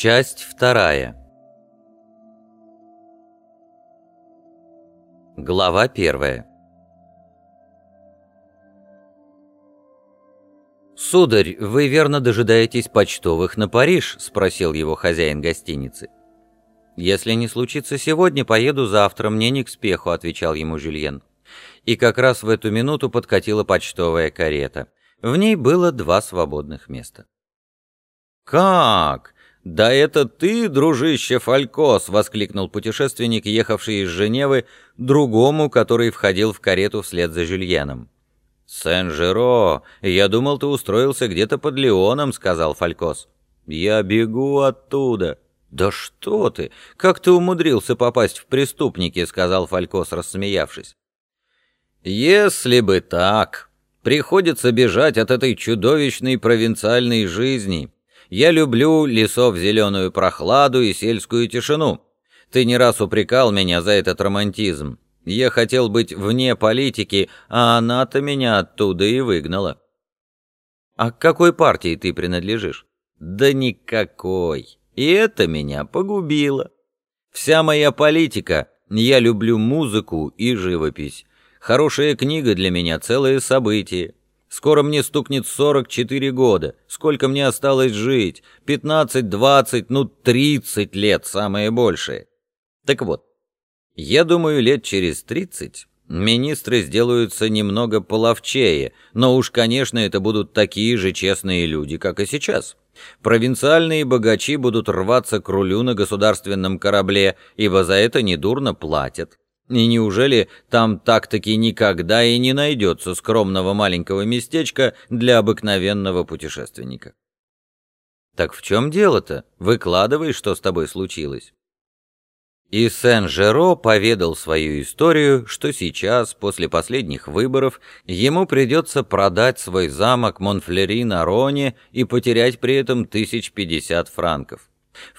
Часть вторая. Глава первая. «Сударь, вы верно дожидаетесь почтовых на Париж?» — спросил его хозяин гостиницы. «Если не случится сегодня, поеду завтра, мне не к спеху», — отвечал ему Жюльен. И как раз в эту минуту подкатила почтовая карета. В ней было два свободных места. «Как? Да это ты, дружище Фалькос!» — воскликнул путешественник, ехавший из Женевы, другому, который входил в карету вслед за Жюльеном. «Сен-Жеро, я думал, ты устроился где-то под Леоном», — сказал Фалькос. «Я бегу оттуда». «Да что ты! Как ты умудрился попасть в преступники?» — сказал Фалькос, рассмеявшись. «Если бы так! Приходится бежать от этой чудовищной провинциальной жизни. Я люблю лесов зеленую прохладу и сельскую тишину. Ты не раз упрекал меня за этот романтизм. Я хотел быть вне политики, а она-то меня оттуда и выгнала». «А к какой партии ты принадлежишь?» «Да никакой. И это меня погубило. Вся моя политика — я люблю музыку и живопись. Хорошая книга для меня — целое событие. Скоро мне стукнет 44 года. Сколько мне осталось жить? 15, 20, ну 30 лет, самое большее. Так вот, я думаю, лет через 30 министры сделаются немного половчее, но уж, конечно, это будут такие же честные люди, как и сейчас. Провинциальные богачи будут рваться к рулю на государственном корабле, ибо за это недурно платят. И неужели там так-таки никогда и не найдется скромного маленького местечка для обыкновенного путешественника? Так в чем дело-то? Выкладывай, что с тобой случилось. И Сен-Жеро поведал свою историю, что сейчас, после последних выборов, ему придется продать свой замок Монфлери на Роне и потерять при этом тысяч пятьдесят франков.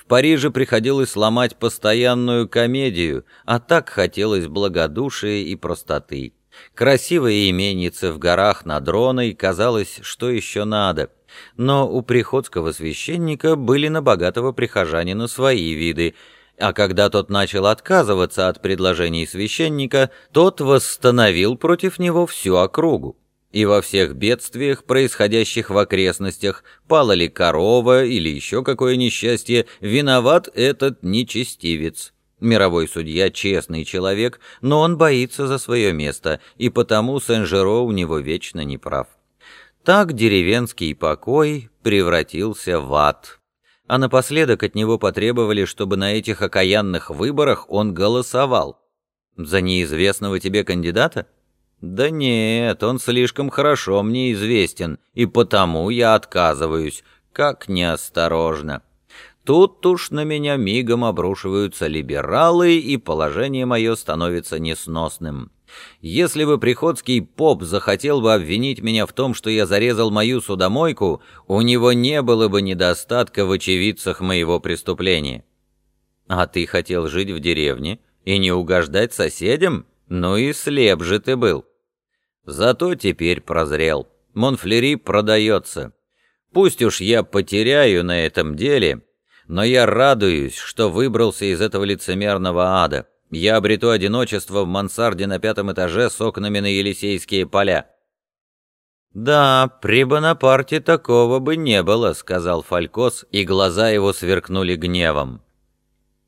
Париже приходилось ломать постоянную комедию, а так хотелось благодушия и простоты. Красивая именица в горах над Роной казалось, что еще надо. Но у приходского священника были на богатого прихожанина свои виды — а когда тот начал отказываться от предложений священника, тот восстановил против него всю округу. И во всех бедствиях, происходящих в окрестностях, пала ли корова или еще какое несчастье, виноват этот нечестивец. Мировой судья честный человек, но он боится за свое место, и потому Сен-Жеро у него вечно не прав. Так деревенский покой превратился в ад а напоследок от него потребовали, чтобы на этих окаянных выборах он голосовал. За неизвестного тебе кандидата? Да нет, он слишком хорошо мне известен, и потому я отказываюсь. Как неосторожно. Тут уж на меня мигом обрушиваются либералы, и положение мое становится несносным. Если бы приходский поп захотел бы обвинить меня в том, что я зарезал мою судомойку, у него не было бы недостатка в очевидцах моего преступления. А ты хотел жить в деревне и не угождать соседям? Ну и слеп же ты был. Зато теперь прозрел. Монфлери продается. Пусть уж я потеряю на этом деле, но я радуюсь, что выбрался из этого лицемерного ада я обрету одиночество в мансарде на пятом этаже с окнами на Елисейские поля». «Да, при Бонапарте такого бы не было», — сказал Фалькос, и глаза его сверкнули гневом.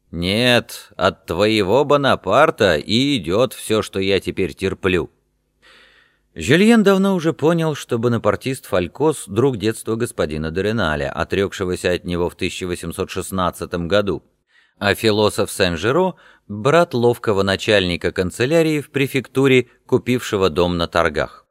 «Нет, от твоего Бонапарта и идет все, что я теперь терплю». Жюльен давно уже понял, что бонапартист Фалькос — друг детства господина Дореналя, отрекшегося от него в 1816 году а философ Сен-Жиро – брат ловкого начальника канцелярии в префектуре, купившего дом на торгах.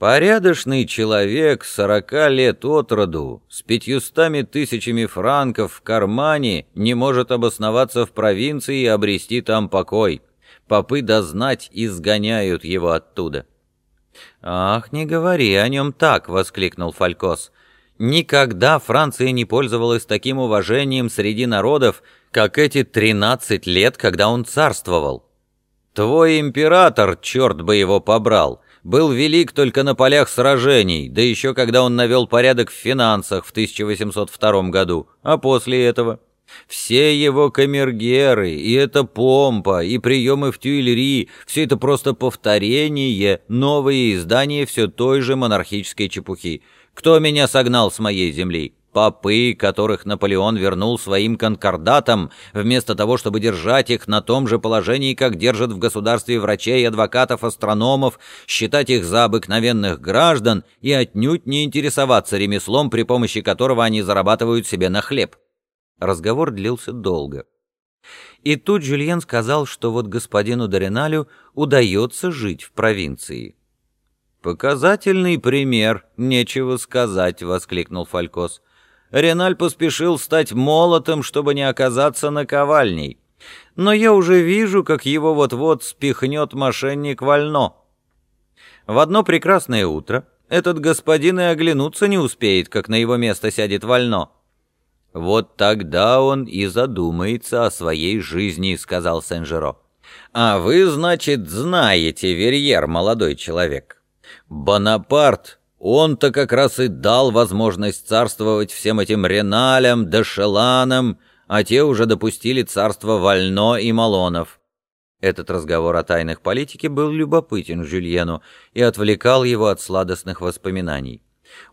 Порядочный человек, сорока лет от роду, с пятьюстами тысячами франков в кармане, не может обосноваться в провинции и обрести там покой. Попы дознать изгоняют его оттуда. «Ах, не говори о нем так!» — воскликнул Фалькос. Никогда Франция не пользовалась таким уважением среди народов, как эти 13 лет, когда он царствовал. Твой император, черт бы его побрал, был велик только на полях сражений, да еще когда он навел порядок в финансах в 1802 году, а после этого... Все его камергеры, и эта помпа, и приемы в тюильри — все это просто повторение, новые издания все той же монархической чепухи. Кто меня согнал с моей земли? Попы, которых Наполеон вернул своим конкордатам, вместо того, чтобы держать их на том же положении, как держат в государстве врачей, адвокатов, астрономов, считать их за обыкновенных граждан и отнюдь не интересоваться ремеслом, при помощи которого они зарабатывают себе на хлеб. Разговор длился долго. И тут Жюльен сказал, что вот господину Дориналю удается жить в провинции. «Показательный пример, нечего сказать», — воскликнул Фалькос. Реналь поспешил стать молотом, чтобы не оказаться наковальней. Но я уже вижу, как его вот-вот спихнет мошенник вольно. В одно прекрасное утро этот господин и оглянуться не успеет, как на его место сядет вольно. «Вот тогда он и задумается о своей жизни», — сказал Сен-Жеро. «А вы, значит, знаете, Верьер, молодой человек. Бонапарт он-то как раз и дал возможность царствовать всем этим Реналям, Дешеланам, а те уже допустили царство Вально и Малонов. Этот разговор о тайных политике был любопытен Жюльену и отвлекал его от сладостных воспоминаний.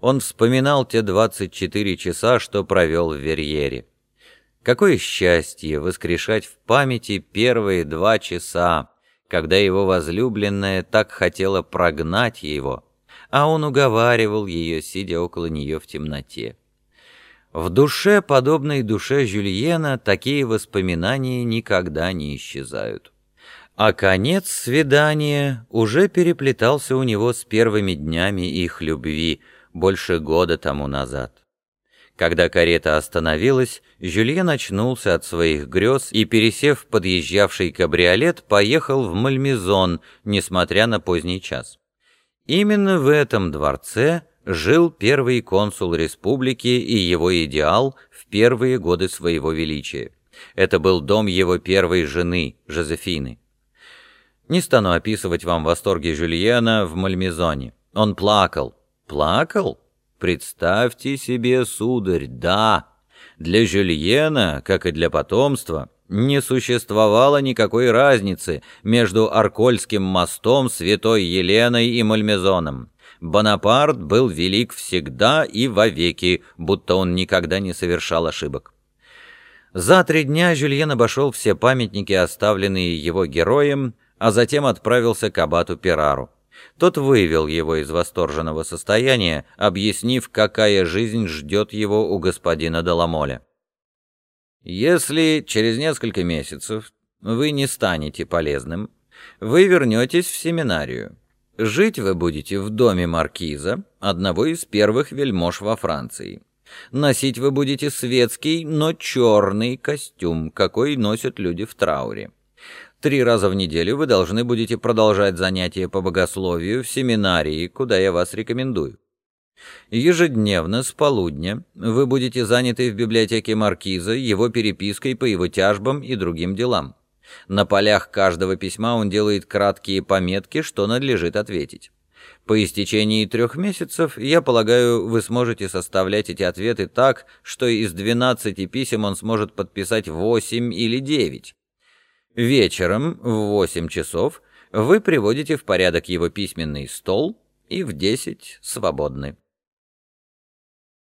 Он вспоминал те 24 часа, что провел в Верьере. Какое счастье воскрешать в памяти первые два часа, когда его возлюбленная так хотела прогнать его — а он уговаривал ее, сидя около нее в темноте. В душе, подобной душе Жюльена, такие воспоминания никогда не исчезают. А конец свидания уже переплетался у него с первыми днями их любви, больше года тому назад. Когда карета остановилась, Жюльен очнулся от своих грез и, пересев в подъезжавший кабриолет, поехал в Мальмезон, несмотря на поздний час. Именно в этом дворце жил первый консул республики и его идеал в первые годы своего величия. Это был дом его первой жены, Жозефины. Не стану описывать вам восторги Жюльена в Мальмезоне. Он плакал. Плакал? Представьте себе, сударь, да. Для Жюльена, как и для потомства, не существовало никакой разницы между Аркольским мостом, Святой Еленой и Мальмезоном. Бонапарт был велик всегда и вовеки, будто он никогда не совершал ошибок. За три дня Жюльен обошел все памятники, оставленные его героем, а затем отправился к абату Перару. Тот вывел его из восторженного состояния, объяснив, какая жизнь ждет его у господина Деламоля. Если через несколько месяцев вы не станете полезным, вы вернетесь в семинарию. Жить вы будете в доме маркиза, одного из первых вельмож во Франции. Носить вы будете светский, но черный костюм, какой носят люди в трауре. Три раза в неделю вы должны будете продолжать занятия по богословию в семинарии, куда я вас рекомендую. Ежедневно с полудня вы будете заняты в библиотеке Маркиза его перепиской по его тяжбам и другим делам. На полях каждого письма он делает краткие пометки, что надлежит ответить. По истечении трех месяцев, я полагаю, вы сможете составлять эти ответы так, что из 12 писем он сможет подписать 8 или 9. Вечером в 8 часов вы приводите в порядок его письменный стол и в 10 свободны.